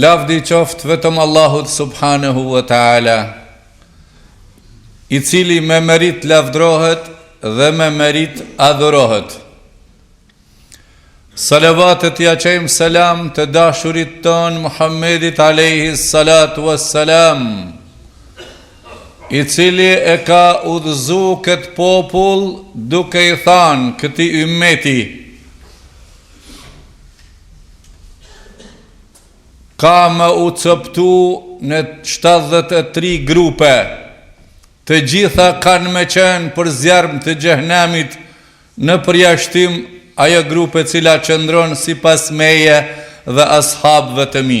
Lavdi qoftë vetëm Allahut subhanahu wa taala, i cili me meritë lavdërohet dhe me meritë adhurohet. Salavatet ia çojmë selam të dashurit tonë Muhammedit Alejhi Salatu ve Selam, i cili e ka udhëzu këtë popull duke i thanë këtij ymmeti, Ka me u coptu në 73 grupe, të gjitha kanë me qenë për zjarrm të xhehenamit me përjashtim ajo grupë e cila qëndron sipas meje dhe ashabëve të mi.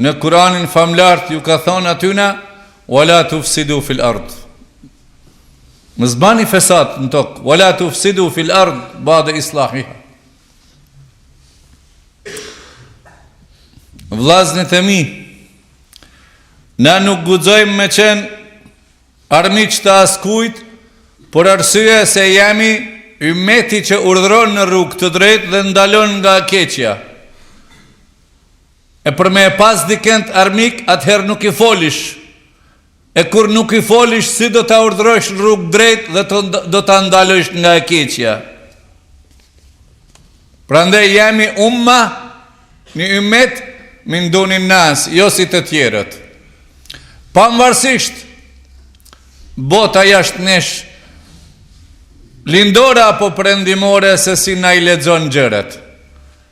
Në Kuranin famëlartë ju ka thon atyne, Wala tufsidu fil ard. Mos bani fesad në tokë, Wala tufsidu fil ard ba'de islahiha. Vllaznit e mi, na nuk guxojmë me qenë armiq të askujt, për arsye se jemi ymeti që urdhëron në rrugë të drejtë dhe ndalon nga e keqja. E për me e pas dikend armik atëherë nuk i folish. E kur nuk i folish si do ta urdhërojsh në rrugë të drejtë dhe të do ta ndalojsh nga e keqja. Prandaj jemi umma një ymet min dunin nas, jo si të tjerët. Pamvarësisht bota jashtë nesh lindore apo perëndimore se si na i lexon gjërat.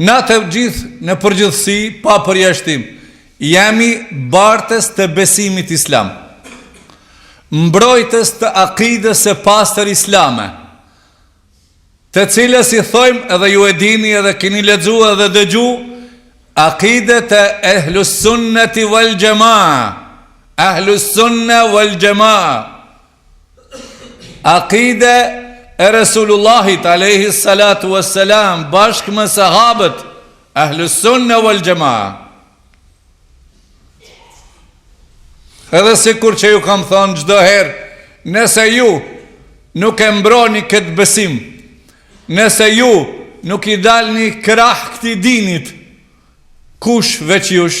Na të gjithë në përgjithësi pa përjashtim jemi bartës të besimit islam, mbrojtës të akidës së pastër islame, të cilës i thojmë edhe ju e dini edhe kini lexu edhe dëgju akide e ehlussunneti vel xhemaa, ehlussunne vel xhemaa, Akide e Resulullahit alejhi salatu vesselam bashkë me sahabët Ahlus Sunne wal Jamaa. Edhe sikur që ju kam thon çdo herë, nëse ju nuk e mbroni këtë besim, nëse ju nuk i dalni krah këtij dinit, kush veç jush?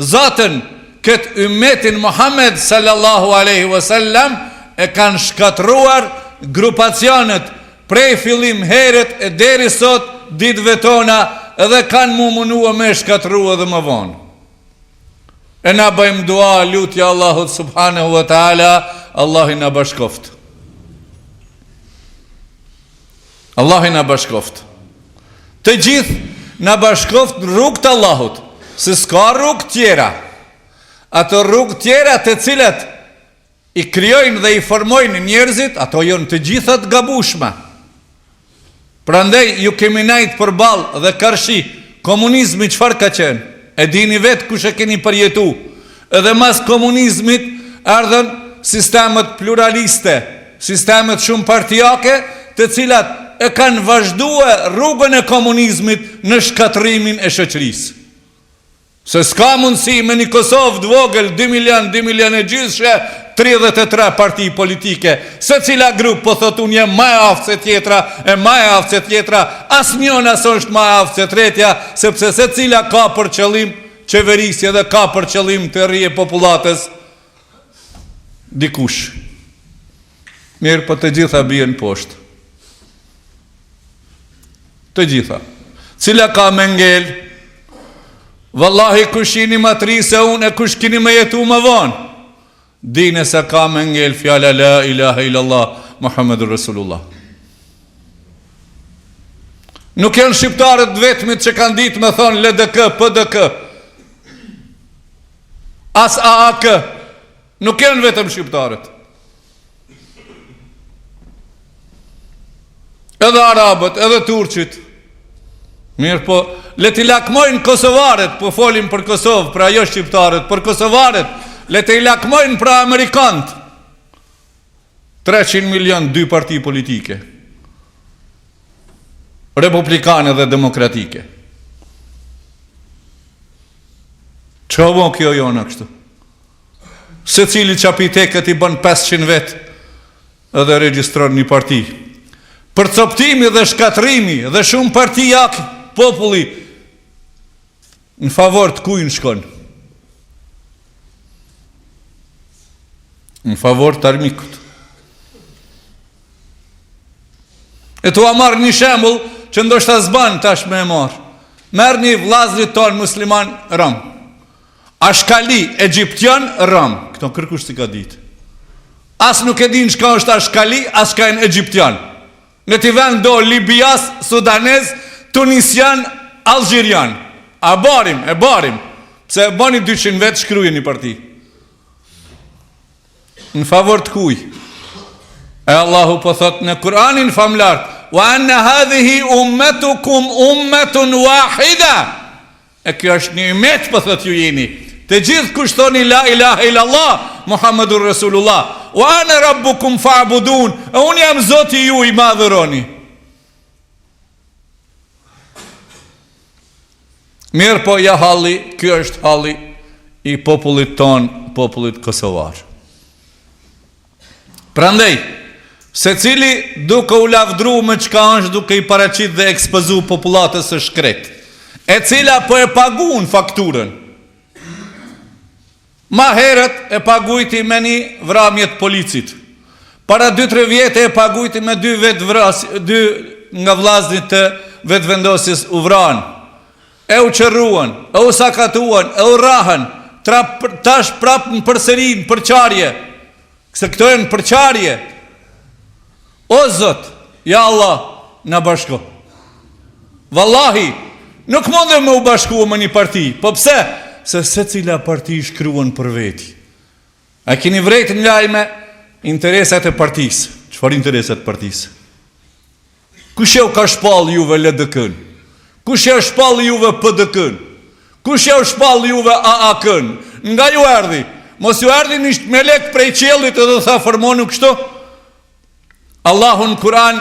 Zaten, këtë ymmetin Muhammed sallallahu alejhi ve sellem e kanë shkatërruar grupacionet prej fillim herët e deri sot ditëve tona dhe kanë mu munua me e shkatërru edhe më vonë. E na bëjmë dua lutje Allahut subhanehu ve teala, Allahu na bashkoftë. Allahu na bashkoftë të gjithë na bashkoftë në rrugë të Allahut Se s'ka rrugë tjera Ato rrugë tjera të cilat I krijojnë dhe i formojnë njerëzit Ato jonë të gjitha të gabushme Prandaj ju kemi najt përballë dhe karshi Komunizmi çfarë ka qenë E dini vetë kush e keni përjetu Edhe mas komunizmit erdhën sistemet pluraliste, sistemet shumëpartiake, të cilat e kanë vazhdue rrugën e komunizmit në shkatërrimin e shoqërisë. Se s'ka mundësi me një Kosovë të vogël dy milionë, dy milionë e gjysë, tridhjetë e tre parti politike, secila grup po thotë unë jam ma e aftë se tjetra, e ma e aftë se tjetra, asnjona s'osht ma e aftë se tretja, sepse secila ka për qëllim Qeverisje dhe ka për qëllim te rrejë popullatën dikush. Mirëpo të gjitha bien poshtë. Të gjitha. Cila ka me ngel? Vallahi kush jini ma t'ri se unë e kush kini me jetu më vonë? Dine se ka me ngel fjala la ilahe illallah Muhammedun Resulullah. Nuk janë shqiptarët t'vetmit që kanë ditë me thonë LDK, PDK. As AAK. Nuk janë vetëm shqiptarët. Edhe arabët, edhe turqit. Mirëpo, le t'i lakmojnë kosovarët, po folim për Kosovë, pra jo shqiptarët, për kosovarët, le t'i lakmojnë pra amerikanët. 300 milion dy parti politike, republikane dhe demokratike. Ça u bo kjo jona kështu? Secili çapitet i ban 500 vetë, Edhe regjistron një parti. Përcoptimi dhe shkatërrimi dhe shumë partiakë populli në favor të kujn shkon? Në favor të armikut. E t'jua marr një shembul që ndoshta s'ban tash me e marrë. Merrni vllaznit tonë muslimanë romë. Ashkali, egjiptian, rom. Këto kërkush s'i ka ditë. As nuk e din çka është ashkali, as çka janë egjiptian. Me t'i vendu libias, sudanez, tunisian, algjirian. A mbarim, e mbarim. Pse i bani dyqind vetë shkrujen ni parti. Në favor të kuj. E Allahu po thot në Kur'anin famëlartë, "Wa anna hadhihi ummatukum ummatun wahida." E kjo është një ymet po thot ju jini te gjith kush thoni, la ilahe il Allah Muhammedun Resulullah wa ana rabbukum fa'budun e un jam zoti juj më adhuroni Mirëpo ja halli, kjo është halli i popullit ton, popullit kosovar. Prandej, secili duke u lavdru me çka është duke i paraqitë dhe ekspozu popullatës së shkretë, e cila po e paguan fakturën, ma herët e pagujti me një vrasje të policit, para dy-tre vjete e pagujti me dy vetë vra, dy nga vllaznit të Vetëvendosjes u vranë, E u qorruan, e u sakatuan, e u rrahën, tash prapë përsëri në përçarje, se këto janë përçarje. O Zot, ja Allah, na bashko. Vallahi, nuk mundem me u bashku me një parti, po pse? Se secila parti shkruan për veti. A keni vrejt në lajme interesat e partisë? Çfarë interesa t'partisë? Kush jau ka shpall juve LDK-n? Kush jau shpall juve PDK-n? Kush jau shpall juve AAK-n? Nga ju erdhi? Mos ju erdhi ni melek prej qellit edhe u tha formonu kështu? Allahu në Kuran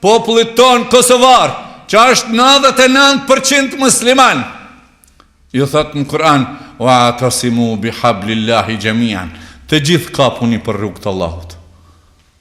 popullit tonë kosovar, që është 99 për qind musliman, ju thot në Kuran, wa'tasimu bihablillahi jami'an, të gjithë kapuni për rrugë të Allahut.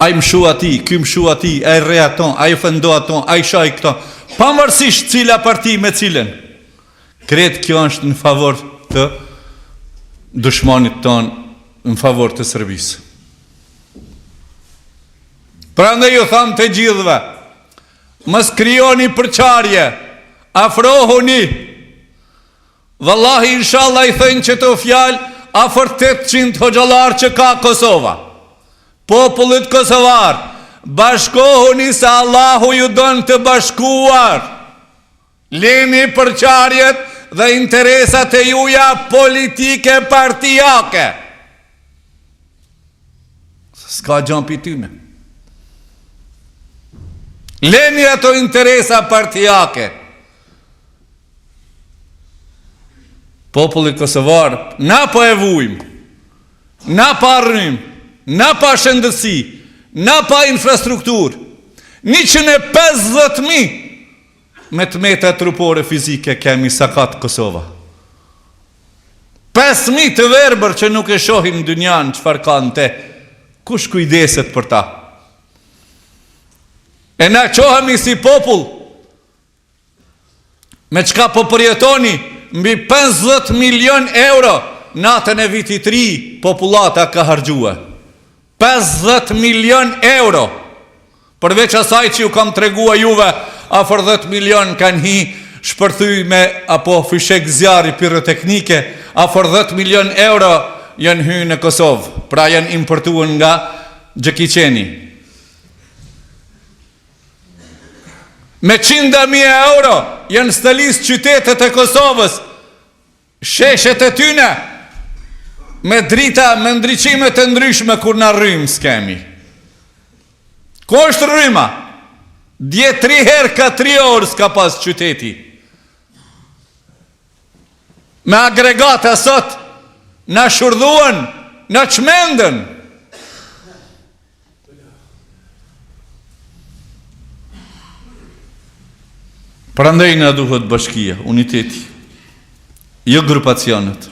Ai mshu atij, ky mshu atij, ai rre ato, ai ofendo ato, ai shaj këto. Pavarësisht cila parti me cilën. Krejt kjo është në favor të dushmanit tonë, në favor të Serbisë. Prandaj ju tham të gjithëve, mos krijoni përçarje, afrohuni Vallahi inshalla i thojnë qeto fjalë afër tetëqind hoxhallarë që ka Kosova. Popullit kosovar, bashkohuni se Allahu ju don të bashkuar. Lini përçarjet dhe interesat e juja politike partiake. S'ka gja pi tyne. Leni ato interesa partiake. Populli kosovar, na po e vujmë! Na pa rrymë! Na pa shëndetësi! Na pa infrastrukturë! Njëqind e pesëdhjetë mijë me të meta trupore fizike kemi sakat Kosova. Pesë mijë të verbër që nuk e shohin dynjanë çfarë ka në te, kush kujdeset për ta? E na qohemi si popull Me çka po përjetoni mbi 50 milion euro natën e vitit të ri popullata ka harxhue. 50 milion euro. Përveç asaj që ju kam tregua juve afër 10 milion kanë hi shpërthyme apo fishekzjarre piroteknike, afër 10 milion euro janë hy në Kosovë, pra janë importue nga gjithkaheni. Me qinda mija euro janë stolis qytetet e Kosovës, sheshet e tyne, me drita, me ndriçimet e ndryshme, kur na rrymë s'kemi. Ku është rryma? Dje tri herë ka tri orë s'ka pas qyteti. Me agregata sot na shurdhuan, na çmendën. Prandaj na duhet bashkia, uniteti. Jo grupacionet.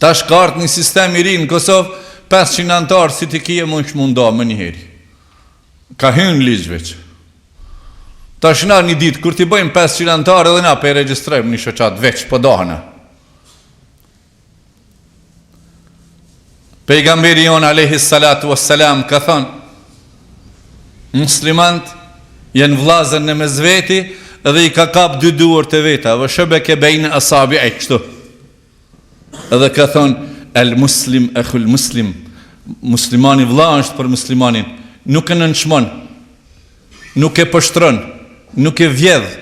Tash ka ardh një sistem i ri në Kosovë, 500 antarë si t'i ki mundesh me u nda menjëheri. Ka hy në ligj veç. Tash na një ditë kur t'i bëjmë pesëqind anëtarë edhe na po e regjistrojmë një shoqatë veç po dahena. Pejgamberi jonë alayhi salatu wassalam ka thënë muslimant janë vllazën në mes veti dhe i ka kap dy duart e veta, wa shabaka baina asabi'i kështu. Edhe ka thënë, El muslim ehul muslim, Muslimani vëlla është për muslimanin, nuk e nënçmon, nuk e poshtron, nuk e vjedh,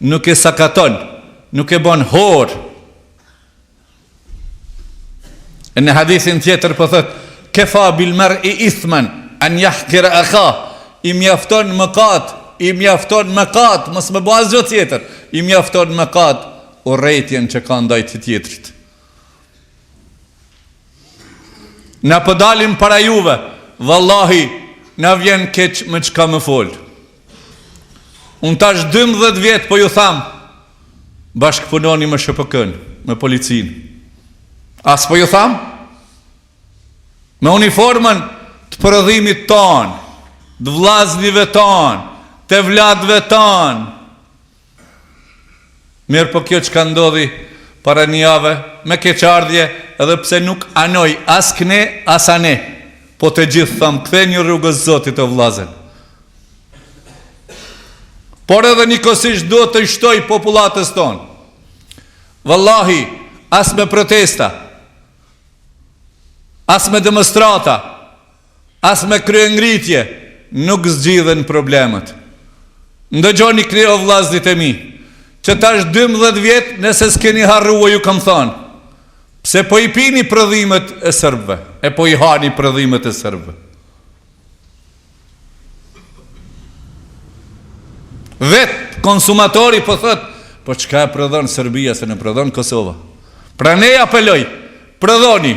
nuk e sakaton, nuk e bën horë. E në hadithin tjetër po thotë, kefa bil mer i ithman, an jahkire ehahu, i mjafton më katë, i mjafton më katë, mësë më bazë gjë tjetër, i mjafton më katë, urrejtjen që ka ndaj të tjetrit. Na po dalim para juve, vallahi na vjen keq me çka me fol. Unë tash 12 vjet po ju tham, bashkëpunoni me SHPK-në, me policinë. A s'po ju tham? Me uniformën të prodhimit tonë, të vllaznive tonë, të evladëve tonë, Mirëpo kjo çka ndodhi para një jave, me keqardhje, edhe pse nuk anoj as këne, as ane, po të gjithë tham kthehuni rrugës Zotit o vllazën. Por edhe njëkohësisht duhet t'i theksoj popullatës tonë. Vallahi, as me protesta, as me demonstrata, As me kryengritje nuk zgjidhen problemet. Ndëgjoni o vllaznit e mi, që tash dymbëdhjetë vjet nëse s'keni harrua ju kam thanë, pse po i pini prodhimet e sërbëve, e po i hani prodhimet e sërbëve. Vetë konsumatori po thotë, po çka e prodhon Serbia s'e prodhon Kosova. Prandej apeloj, prodhoni.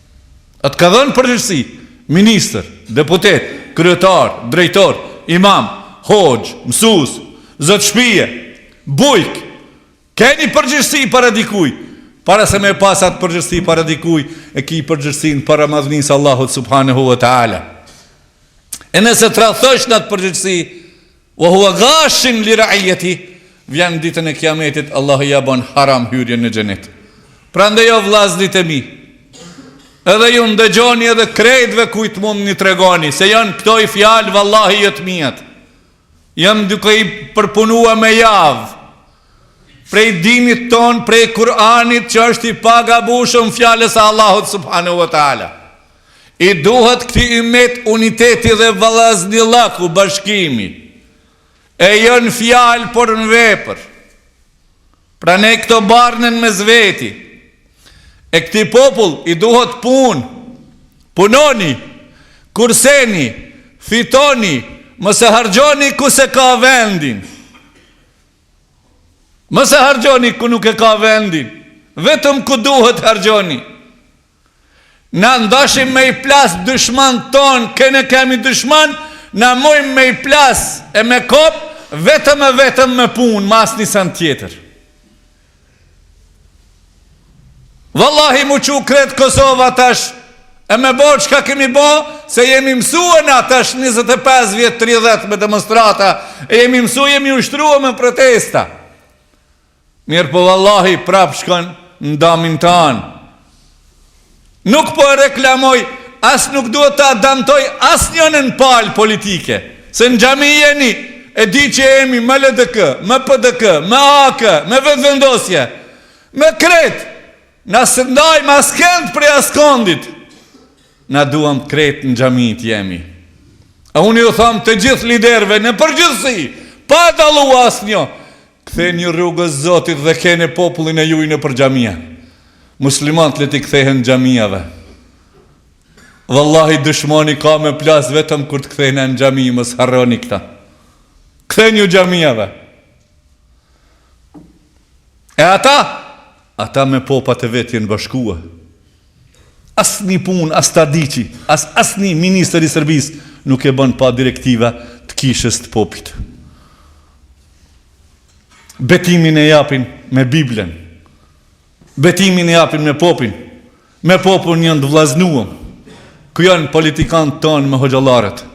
A të ka dhon përgjegjësi ministër, deputet, kryetar, drejtor, imam, hoxhë, mësues, zot shpie, bujk? Keni përgjegjësi para dikujt. Para se me e pas atë përgjegjësi para dikujt, e ki përgjegjësinë para madhnisë Allahut subhanehu ve teala. E nëse tradhtojsh në atë përgjegjësi, Wa huwa ghashin li ra'iyatihi, vjen ditën e Kiametit Allahu ia bën haram hyrjen në Xhenet. Prandaj o vllaznit e mi, edhe ju ndëgjoni edhe krejtëve kujt mundni tregoni, se janë këto fjalë vallahi jo të miat. Jam duke i përpunua me javë, prej dinit tonë, prej Kur'anit që është i pagabushëm fjalës së Allahut subhanehu ve teala. I duhet këtij ymmet uniteti dhe vllaznillaku, bashkimi. E jo në fjalë, por në vepër. Prandej këto barnen mes veti. E këtij popull i duhet punë. Punoni, kurseni, fitoni, mos e harxhoni ku s'e ka vendin. Mos e harxhoni ku nuk e ka vendin, vetëm ku duhet harxhoni. Na n'dashim me i plas dyshman ton kur ne kemi dyshman na mojm me i plas e me kop vetëm e vetëm me pun ma asni sen tjetër Vallahi m'u çu krejt Kosova tash e me bo çka kemi bo se jemi mësu e na tash 25 vjet 30 me demonstrata e jemi mësu jemi ushtrua me protesta Mirëpo vallahi prap shkon në damin tanë. Nuk po e reklamoj, as nuk du ta damtoj asnjënën palë politike, se në xhami jeni, e di që jemi me LDK, me PDK, me AK, me Vetëvendosje, me krejt, na s'e ndajmë askënd prej askëndit, na duam krejt në xhami të jemi. A unë ju thom të gjithë liderve në përgjithësi, pa dallu asnjë, Kthenju rrugës Zotit dhe kthene popullin e juj nëpër xhamia. Muslimantë le t'i kthehen xhamiave. Vallahi dushmani ka me plas vetëm kur të kthehna në xhami mos harroni këta. Kthenju xhamiave. E ata? Ata me popat e vet jen bashkua. Asnjë punë as Tadiçi, as asnjë ministër i Serbisë nuk e bën pa direktiva të Kishës të Popit. Betimin e japin me Biblën. Betimin e japin me Popin. Me Popin janë të vllaznuam. Ku janë politikanët tonë me hoxhallarët?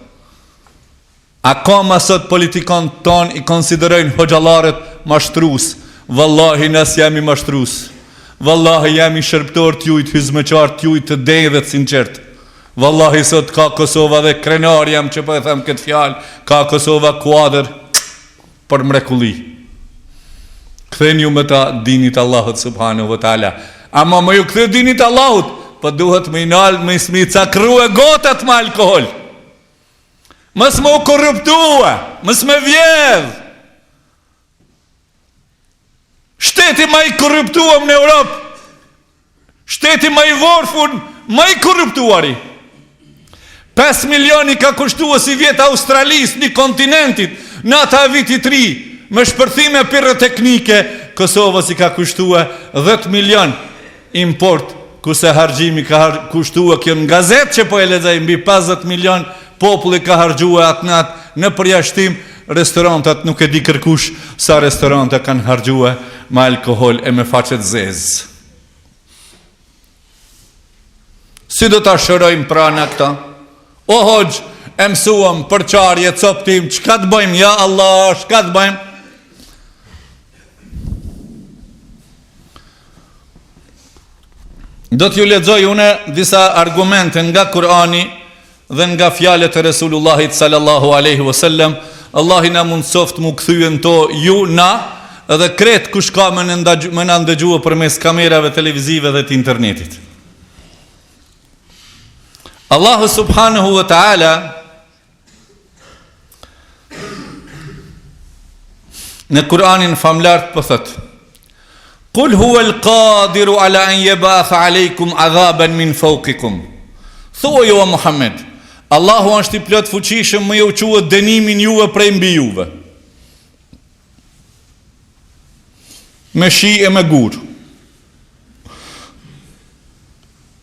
Akoma sot politikanët tonë i konsiderojn hoxhallarët mashtrues vallahi na s'jemi mashtrues vallahi jemi shërbëtorët t'jujt hyzmeqarët t'jujt të denjë dhe të sinqertë vallahi sot ka kosova dhe krenar jem që po e them kët fjal ka kosova kuadër për mrekulli kthenju me ta dinit allahut subhanehu ve teala ama me ju kthy dinit allahut po duhet me i nal me i s'mi cakrrue gotat me alkohol Mos me u korruptue, mos me vjedh. Shteti ma i korruptuam në Europë. Shteti ma i vorfun, ma i korruptuari. 5 milion i ka kushtue sivjet Australisë një kontinentit nata Vitit Ri me shpërthime piroteknike Kosovës i ka kushtue 10 milion Import kurse harxhimi ka kushtue kjo në gazetë që po e lexoj mbi pesëdhjetë milion populli ka harxhue atë natë në përjashtim restorantat nuk e di kërkush sa restorante kanë harxhue me alkohol e me faqe të zezë si do ta shërojmë pra ne këta o hoxhë e msuam përçarje coptim çka të bëjmë ja Allah çka të bëjmë Do t'ju lexoj unë disa argumente nga Kurani dhe nga fjalët e Resulullahit sallallahu alaihi wasallam, Allahu na mundsoft m'u kthy në to ju na dhe krejt kush ka me na ndi me na ndëgjue përmes kamerave televizive dhe të internetit. Allahu subhanahu wa taala Në Kur'anin famëlartë po thot: Kul huwa al-qadiru ala an yab'ath alaykum adhaban min fawqikum. Thuaj o Muhammed, Allahu është i plotfuqishëm me ju çue dënimin juve prej mbi juve. Me shi e me gurë.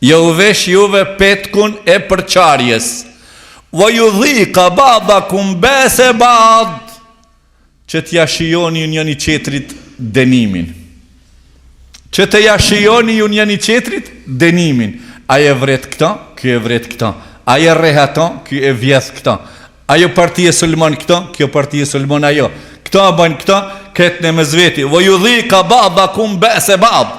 Jau vesh juve petkun e përçarjes. Wa yudhiqa ba'dakum ba'se ba'd. Që t'ia shijoni ju njëri tjetrit denimin. Që të ja shijoni ju njëri tjetrit denimin. Ai e vret këtë, ky e vret këtë. Ai e rreh atë, ky e vjedh këtë. Ajo parti e sulmon këtë, kjo parti e sulmon ajo. Këta e bën këta, këta në mes veti. Wa yudhiqa ba'dakum ba'se ba'd.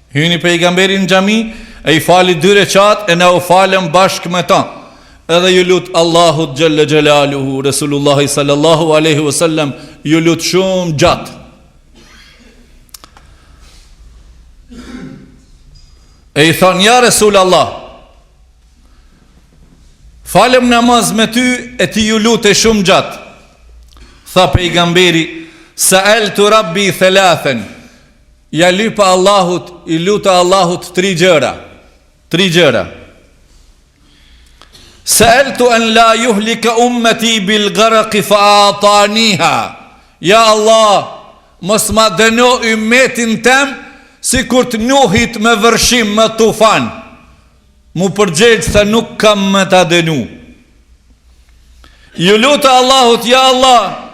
Hyni Pejgamberi në xhami, e i fali dy rekatë e na u falëm bashkë me ta. Edhe iu lut Allahut xhelle xhelaluhu, Resulullahi sallallahu alaihi wasallam iu lut shumë gjatë. E i thonë, ja Resul Allah, falëm namaz me ty e ti iu lute shumë gjatë. Tha pejgamberi, seeltu rabbi thelathen, Ja lypa Allahut, iu luta Allahut tri gjëra. Tri gjëra. Sa'altu an la yuhlika ummati bil gharq fa ataniha. Ja Allah, mos ma dëno ummetin tem sikur të Nuhit me vërshim me tufan. M'u përgjegj se nuk kam me ta dënu. Iu luta Allahut, ja Allah,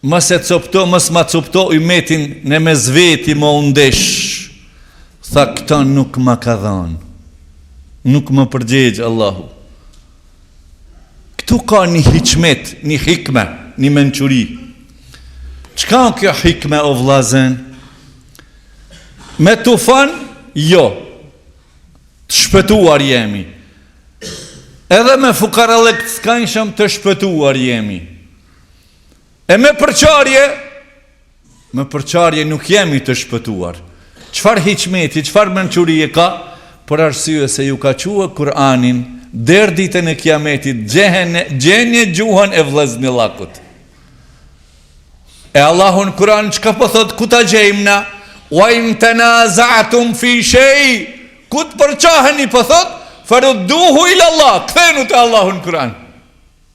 Mos e copto mos ma copto ymetin në mes veti me u ndesh tha këtë nuk ma ka dhan nuk m'u përgjegj Allahu këtu ka një hikmet një hikme një mençuri çka kjo hikme o vllazën me tufan jo të shpëtuar jemi edhe me fukarallëk të skajshëm të shpëtuar jemi E me përçarje, me përçarje nuk jemi të shpëtuar. Çfarë hikmeti, çfarë mençurie ka, për arsye se ju ka çu Kur'anin, der ditën e kiametit, gjenje gjuhën e vllaznillëkut. E Allahu n'Kur'an çka po thotë, ku ta gjejmë na? Wa in tenaza'tum fi shej, ku të përçaheni po thotë, fa rudduhu ilAllah, kthenu te Allahu n'Kur'an.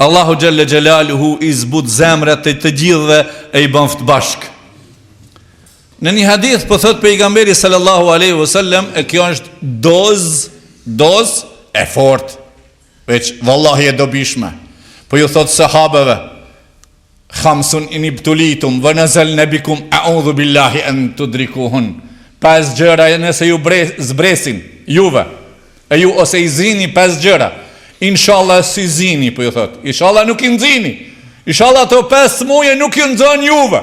Allahu xhelle xhelaluhu i zbuttë zemrat e të gjithve e i bëftë bashkë. Në një hadith po thotë pejgamberi sallallahu aleyhi we sellem e kjo është dozë, dozë e fortë, veç vallahi e dobishme. Po ju thotë sahabeve, Khamsun in ibtulitum wa nazalna bikum a'udhu billahi an tudrikuhun. Pesë gjëra nëse ju zbresin juve. E ju ose i zini pesë gjëra. Inshallah s'i zini, po ju thotë. Inshallah nuk i nxini. Inshallah ato pesë muje nuk ju nxon juve.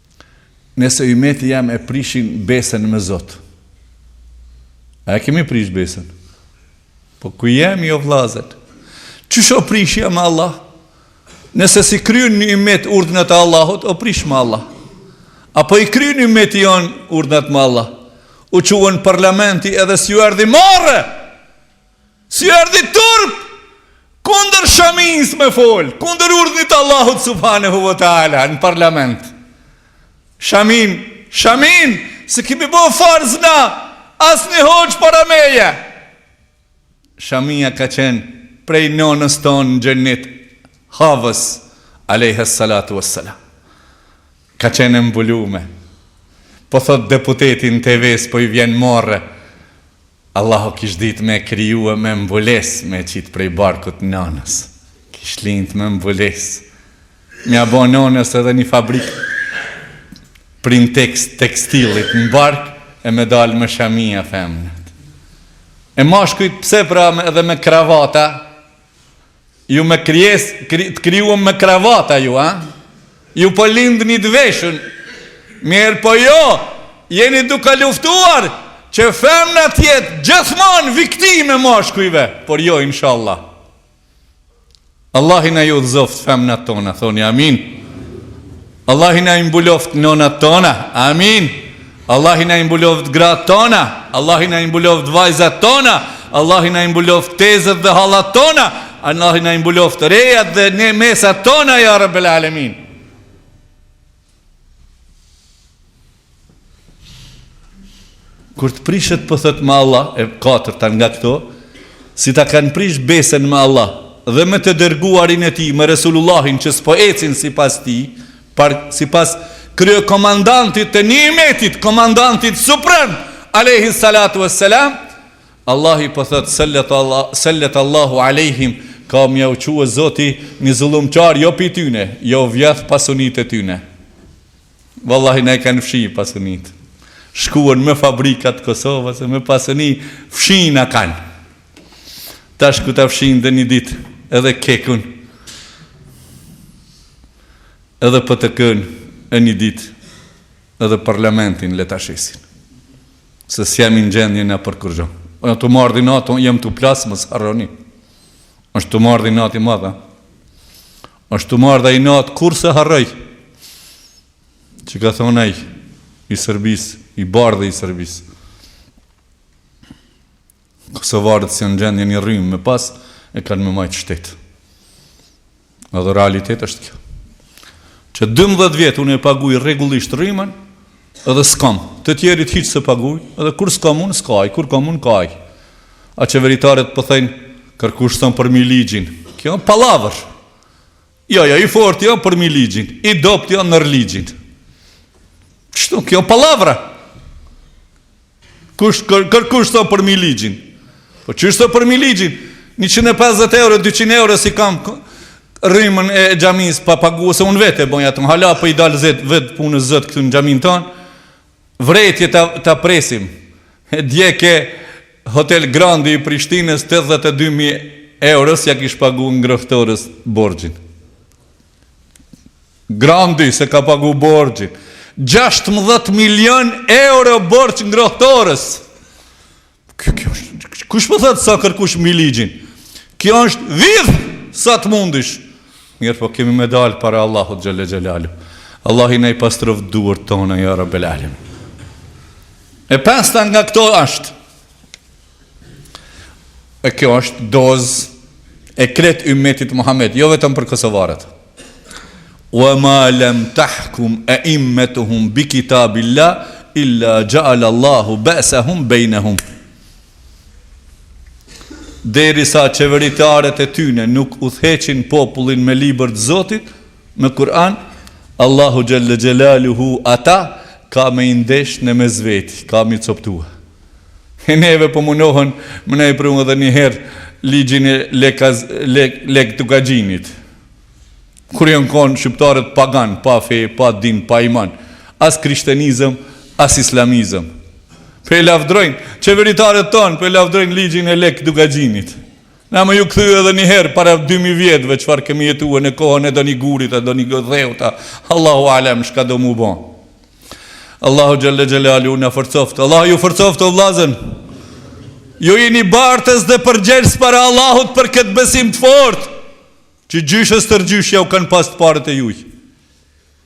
Nëse ymeti jem e prishin besën me Zot. A e kemi prish besën? Po ku jemi o vllazën? Qysh o prishja me Allah? Nëse s'i kryen një ymet urdhnat e Allahut, o prish me Allah. Apo i kryen ymeti jonë urdhnat me Allah? U çuan parlamenti edhe si ju erdhi marrë. Si erdhi turp kundër shamisë me fol, kundër urdhnit të Allahut subhanehu ve teala në parlament. Shamin, shamin, se kimi bo farz na, asnjë hoxhë para meje. Shamia ka qenë prej nonës tonë në xhenit Havës alayhi salatu wassalam. Ka qenë e mbulume. Po thot deputeti n'TV s' po i vjen marre. Allahu kish ditë me e krijue me mbules me qit prej barkut nënës kish lind me mbules m'ja bo nonës edhe një fabrikë prej tekst tekstilit në bark e me dal me shamija femnet e mashkujt pse pra edhe me kravata Ju me krijes kri, të krijuam me kravata ju, a? Ju po lindni të veshur. Mirëpo jo, jeni duke luftuar që femna të jetë gjithmonë viktimë e mashkujve, por jo inshallah. Allahi na i udhëzoftë femnat tona, thoni amin. Allahi na i mbuloftë nonat tona Amin Allahi na i mbuloftë gratë tona Allahi na i mbuloftë vajzat tona Allahi na i mbuloftë tezët dhe hallat tona Allahi na i mbuloftë rejat dhe mesat tona Ja Rabbel Alemin Kur të prishet po thot me Allah, e katërta nga këto, si ta kanë prish besën me Allah dhe me të dërguarin e tij me Resulullahin që s'po ecin sipas tij, par sipas kryekomandantit të ymetit, komandantit suprem, alejhi salatu ves selam, Allahi po thot sellet Allah, sellet Allahu alejhim, ka m'jau çue Zoti një zullumqar jo pi tyne, jau vjedh pasunitë e tyne. Vallahi na i kanë fshi pasunitë. Shkuan me fabrikat e Kosovës e me pasuni fshi na kanë. Tash ku ta fshijnë dhe një ditë edhe KEK-un edhe PTK-në e një ditë edhe parlamentin le ta shesin. Se s'jemi në gjendje na për kurgjo. Unë tu m'ardh inat, unë jam tu plasë, mos harroni. Është tu m'ardh inat i madh. Asht tu m'ardh inat, kurrë s'e harroj, që ka thonë ai, i Sërbisë, i bardhe i Sërbisë. Kosovarët s'janë në gjendje një rrymë me pas, e kanë me majtë shtetë. Edhe realitet është kjo. Që 12 vjet unë e paguj rregullisht rrymën, Edhe s'kam. Të tjerit hiç s'e pagujnë, edhe kur s'kam unë, s'ka ai, kur kam unë, ka ai. A qeveritarët po thonë, kërkush s'o përmi ligjin. Kjo ë pallavër. Jo, jo, i forti o përmi ligjin, i dobti o nër ligjin. Kështu, kjo ë pallavra. Kush kërkush s'âsht përmi ligjin? Po qysh s'âsht përmi ligjin? 150 euro, 200 euro s'i kam rrymën e xhamis pa pagu, se unë vetë e bâj atë ma hala, për po i dalë zot vetë punës zot këtu në xhamin tonë, vrejtje ta presim, e dje ke Hotel Grandi i Prishtinës, 82.000 euro, s'ja kish pagu ngrohtores borxhin. Grandi s'e ka pagu borxhin. 16 milion euro borxh ngrohtores. Kush po thot s'â kërkush mbi ligjin? Kjo është vidh sa të mundish. Mirëpo kemi me dalë para Allahut xhelle xhelalu. Allahi na i pastroftë duart tona ja Rabbel alemin. E pesta nga këto është. E kjo është dozë e krejt ymmetit Muhammed, jo vetëm për kosovarët. Wa ma lam tahkum a'immatuhum bi kitabillah illa ja'ala Allahu ba'sahum bainahum. Derisa qeveritarët e tyne nuk udhëheqin popullin me libër të Zotit, me Kur'an, Allahu xhelle xhelaluhu ata ka me i ndesh në mes veti, ka me i coptue. E neve po munohen me na i pru edhe një herë ligjin e Lekës, Lek, Lek Dukagjinit. Kur janë konë shqiptarët pagan, pa fe, pa din, pa iman. As krishtenizëm, as islamizëm. Po e lavdrojnë, qeveritarët tonë, po e lavdrojnë ligjin e Lek Dukagjinit. Na me ju kthye edhe një herë para dy mijë vjetve çfarë kemi jetue në kohën e donji guri a donji gdheut a Allahu alem çka do mu bo Allahu xhelle xhelalu na forcoftë Allahu ju forcoftë o vllazën ju jeni bartës dhe përgjegjës para Allahut për këtë besim të fortë që gjysh stërgjysh jau kanë pas të parët e juj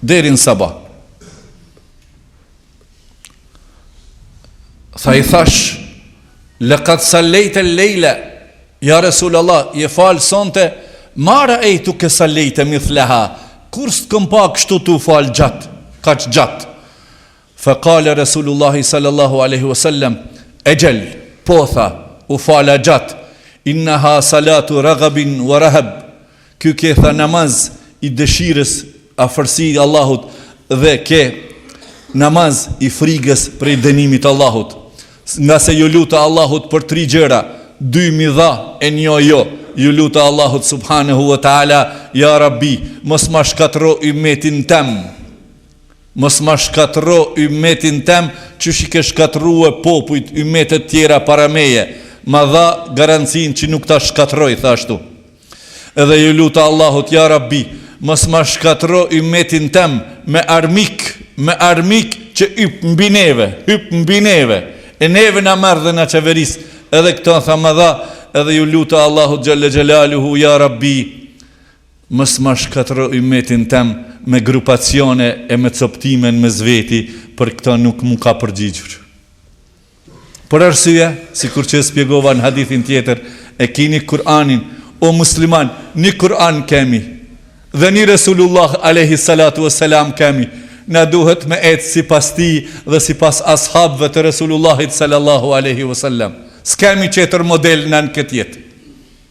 Deri në saba. Tha i thash, lekad sallejte el lejle, ja Resul Allah, je falë sonte, ma raejtuke sallejte mithleha, kurrë s'të kam pa kështu tu u falë gjatë, kaq gjatë. Fe kale Resulullahi sallallahu alejhi ve sellem, Exhel, po tha, u fala gjatë, Inneha salatu raghabin wa rahab, Ky ke tha namaz i dëshirës afërsi t'Allahut dhe ke namaz i frigës prej dënimit t'Allahut. Ngase ju luta Allahut për tri gjëra, dy m'i dha e njo jo, ju luta Allahut subhanehu wa taala, ja Rabbi, mos ma shkatërro ymmetin tem. Mos ma shkatërro ymetin tem qysh i ke shkatërrue popujt ymetet tjera para meje, ma dha garancinë që nuk ta shkatërroj tha ashtu. Edhe ju luta Allahut ja Rabbi mos ma shkatërro ymetin tem me armik, me armik që yp mbi neve, yp mbi neve, e neve na merr dhe na qeveris, edhe këto tha ma dha, edhe ju luta Allahut xhelle xhelaluhu ja Rabbi, Mos ma shkatërro ymetin tem me grupacione e me copëtime në mes veti, për këtë nuk m'u ka përgjigjur. Për arsye, sikur që e spjegova në hadithin tjetër, e kini Kur'anin, o musliman, një Kur'an kemi, dhe një Resulullah alejhi salatu ue selam kemi, na duhet me ecë sipas tij dhe sipas ashabëve të Resulullahit sallallahu alejhi ue sellem. S'kemi tjetër model në këtë jetë.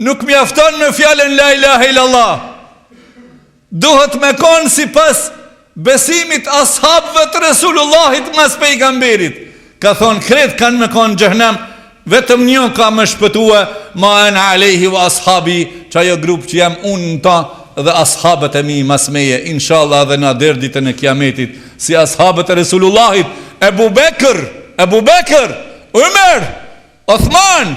Nuk mjafton me fjalën la ilahe ilallah, duhet me kon sipas besimit ashabëve të Resulullahit mas pejgamberit, ka thon krejt kan me kon xhehenem vetëm një ka me shpëtue ma ana alejhi wa ashabi që ajo grup që jam un në ta dhe ashabët e mi mas meje inshallah dhe na der ditën e kiametit si ashabët e Resulullahit Ebu Bekr Ebu Bekr Ymer Othman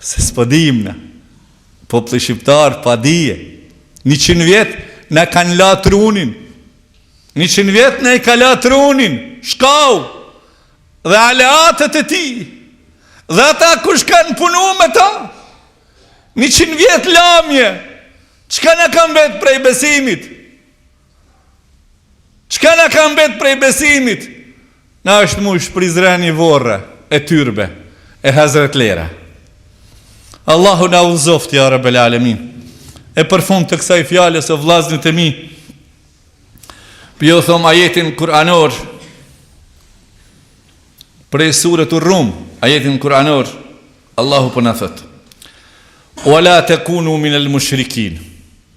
Se s'po dimë na. Populli shqiptar pa dije. Njëqind vjet na kanë la trunin. Njëqind vjet na i ka la trunin Shkau dhe aleatët e tij. Dhe ata kush kanë punu me ta. Njëqind vjet lamje. Çka na ka mbet prej besimit? Çka na ka mbet prej besimit? Na është mush Prizreni vorre e tyrbe e hazretlera. Allahu na udhëzoftë ja Rabbel Alemin. E për fund të kësaj fjale o vllaznit e mi, pjo thom ajetin kuranor prej suretu Rrum, ajetin kuranor, Allahu po na thotë. Wala tekunu minel mushrikin.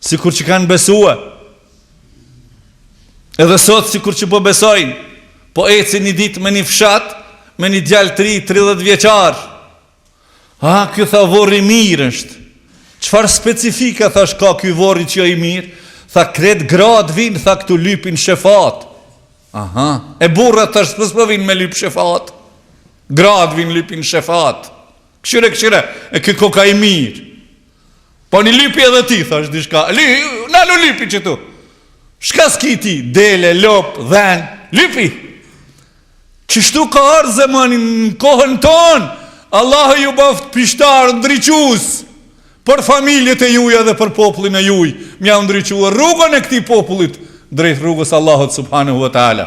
Sikur që kanë besue, edhe sot sikur që po besojnë, po eci ni ditë me një fshat, me një djalë 3-30 vjeçar. A, ky tha vorr i mirë është. Çfar specifika thash ka ky vorri që jo i mirë? Tha krejt gratë vinë, tha këtu lypin shefat. Aha, e burrat thash pse s'po vinë me lypë shefat. Gratë vinë lypin shefat. Kqyre, kqyre, e ky koka i mirë. Po ni, lypi edhe ti, thash diçka. Lyp, nalu lypi qetu. Shka s'ki ti, dele, lop, dhen, lypi. Qështu ka ardh zemani në kohën tonë, Allahu ju baftë pishtarë ndriçus për familjet e juja dhe për popullin e juj, m'ja ndriçua rrugën e këtij popullit drejt rrugës Allahut subhanahu ve ta'ala.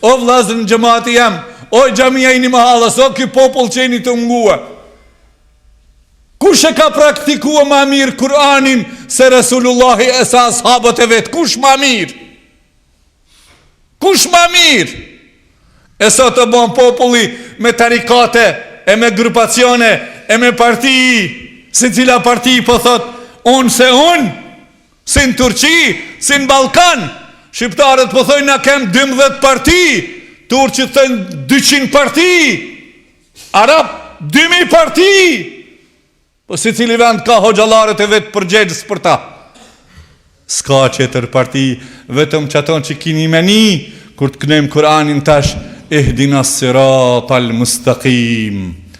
O vllazër e xhemati jem O xhamia i një mahallës O ky popull që jeni tu m'ngua Kush e ka praktikua ma mirë Kur'anin Se Resulullahi e se ashabët e vet Kush ma mirë Kush ma mirë E sot u bon populli Me tarikate E me grupacione E me parti Secila parti po thot Unë se unë Si në Turqi, si në Ballkan. Shqiptarët po thojnë na kem dymbëdhjetë parti, turqit thojnë dyqind parti, arabt dy mijë parti. Po secili vend ka hoxhallarët e vet përgjegjës për ta. S'ka tjetër parti, vetëm qaton që kini me ni, kur të knojmë Kur'anin tash, ihdinas siratal mustaqim.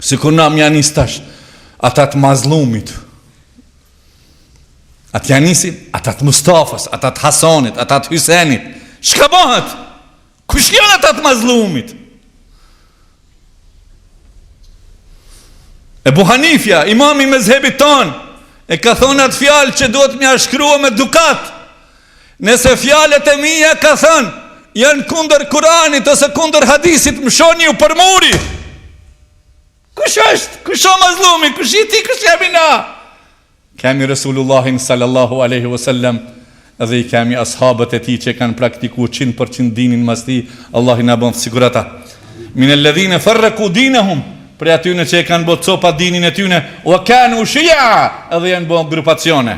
Sikur na me ja nis tash, ata të mazlumit, ata ja nisin, ata të Mustafës, ata të Hasanit, ata të Hysenit, shka bahet? Kush janë ata të Mazllumit? Ebu Hanifja, imami i mezhebit tonë, e ka thonë atë fjalë që duhet me ja shkrua me dukat, Nëse fjalët e mia ka thënë janë kundër Kuranit ose kundër Hadisit mshonju për muri! Kush është? Kush o Mazllumi? Kush je ti? Kush jemi na? Kemi Resulullahin sallallahu alejhi ve sellem dhe i kemi ashabët e tij që e kanë praktikuar qind për qind dinin mas tij, Allahu na bëftë sikur ata. Min alladhina farraku dinahum, prej atyne që e kanë bë copa dinin e tyne, wa kanu shi'a, edhe janë bë grupacione.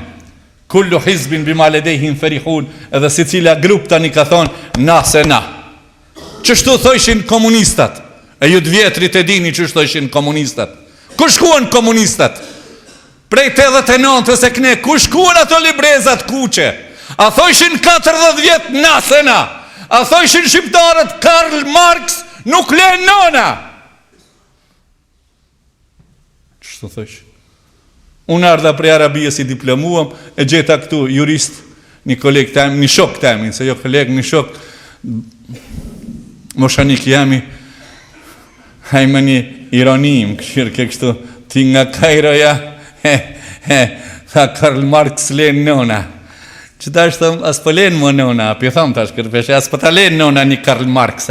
Kullu hizbin bima ledejhim ferihun, dhe secila grup tani ka thonë na se na. Qështu thojshin komunistat. E ju të vjetrit e dini qështu thojshin komunistat. Ku shkuan komunistat? Prej 89-s e knej, ku shkuan ato librezat e kuqe? A thojshin 40 vjet na se na? A thojshin shqiptarët Karl Marx nuk len nana? Qështu thojshin. Unë ardha prej Arabisë i diplomuam, e gjeta këtu jurist, një koleg tem, një shok tem, se jo koleg, një shok moshanik jemi. Ai me një ironi më kshyrke kështu, ti nga Kairoja, he, he, tha Karl Marx len nona. Qetash po thom, as po len mo nona, po i thom tash terpeshe, as po ta len nona një Karl Marx,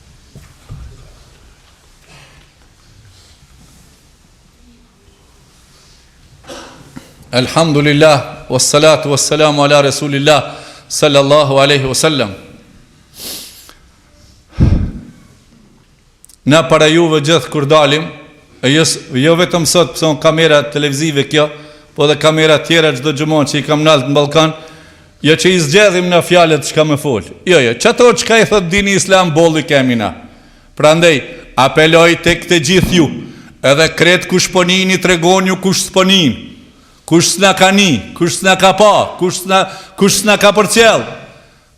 Elhamdulillah, wa salatu wa salamu ala Resulillah, sallallahu aleyhi wa sallam. Na para juve gjithë kur dalim, e jo vetëm sot pse on kamera televizive kjo, po edhe kamera tjera çdo xhuma që i kam naltë në Ballkan, Jo që i zgjedhim na fjalët çka me folë. Jo, jo, çato çka i thotë dini islam boll i kemi na. Prandej, apeloj tek të gjithë ju, edhe krejt kush po nin i tregoni ju kush s'po nin, kush s'na ka ni, kush s'na ka pa, kush s'na, kush s'na ka përcjell.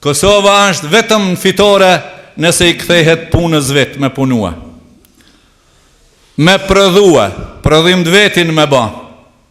Kosova është vetëm n'fitore nëse i kthehet punës vet me punue. Me prodhue, prodhim të vetin me ba.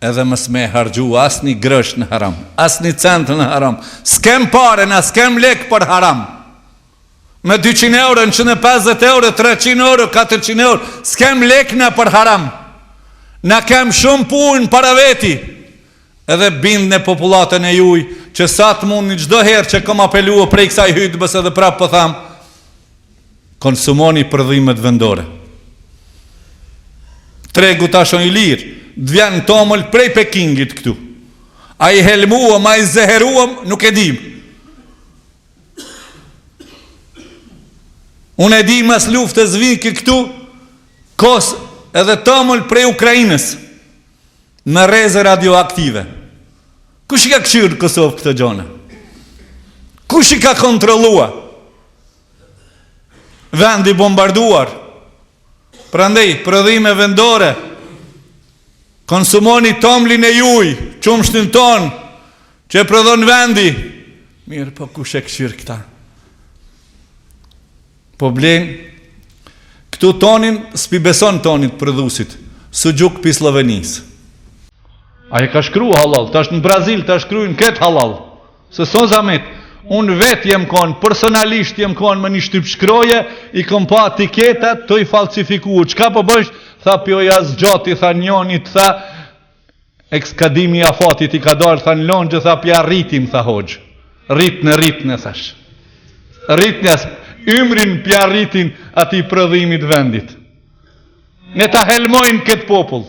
Edhe mos me harxhu asni grosh në haram asni cent në haram s'kem pare na s'kem lek për haram me dyqind euro njëqind e pesëdhjetë euro treqind euro katërqind euro s'kem lek na për haram na kem shumë punë para veti edhe bindne popullatën e juj që sa të mundni çdo herë që kom apelua prej kësaj hytbes edhe prap po tham Konsumoni prodhimet vendore. Tregu tash është i lirë. Të vjen tomël prej Pekingit këtu. A i helmuam, a i zeheruam, nuk e dim. Unë e di mas luftës vike këtu, kos edhe tomël prej Ukrainës, me rreze radioaktive. Kush i ka këqyrë Kosovë këto gjone? Kush i ka kontrollua? vend i bombarduar. Prandaj prodhime vendore. Konsumoni tomlin e juj, qumështin tonë që e prodhon vendi. Mirëpo kush e këqyr këta? Po blen këtu tonin, s'pi beson tonit prodhusit. Suxhuk pi Slovenisë. Ai e ka shkru hallall, tash në Brazil, ta shkrujnë këtë hallall. Se s'on zahmet, unë vetë jem konë, personalisht jem konë me një shtypshkronjë, i kom pa tiketat tu i falsifikua. Çka po bojsh? Tha po ja zgjati, tha njonit, tha e skadimi afatit i ka dalë, tha në longje, tha p'ja rritim, tha hoxhë. Rritne rritne thashë. Rritnja, ymrin p'ja rritin atij prodhimit vendit. Ne ta helmojnë këtë popull.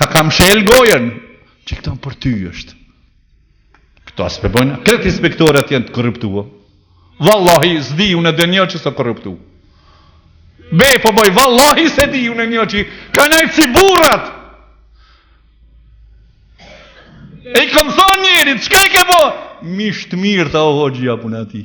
Ta kam mshel gojën, që këto për ty është. Këta s'pe bojnë, krejt inspektorat janë të korruptua. Vallahi, s'di unë edhe një që s'a korruptu. Be, po boj, vallahi s'e di unë një që ka nejtë si burrat. E i kom thonë njerit, çka i ke bo? Mishtë mirë, tha o hoxhë ja punë ati.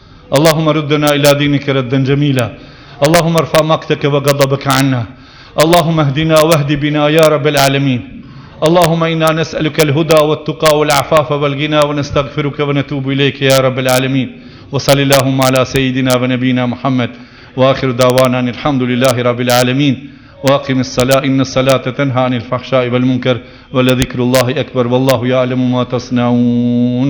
اللهم ردنا الى دينك ردا جميلا اللهم ارفع مقتك وغضبك عنا اللهم اهدنا واهد بنا يا رب العالمين اللهم انا نسالك الهدى والتقى والعفاف والغنى ونستغفرك ونتوب اليك يا رب العالمين وصل اللهم على سيدنا ونبينا محمد واخر دعوانا الحمد لله رب العالمين واقم الصلاة إن الصلاة تنهى عن الفحشاء والمنكر ولذكر الله أكبر والله يعلم ما تصنعون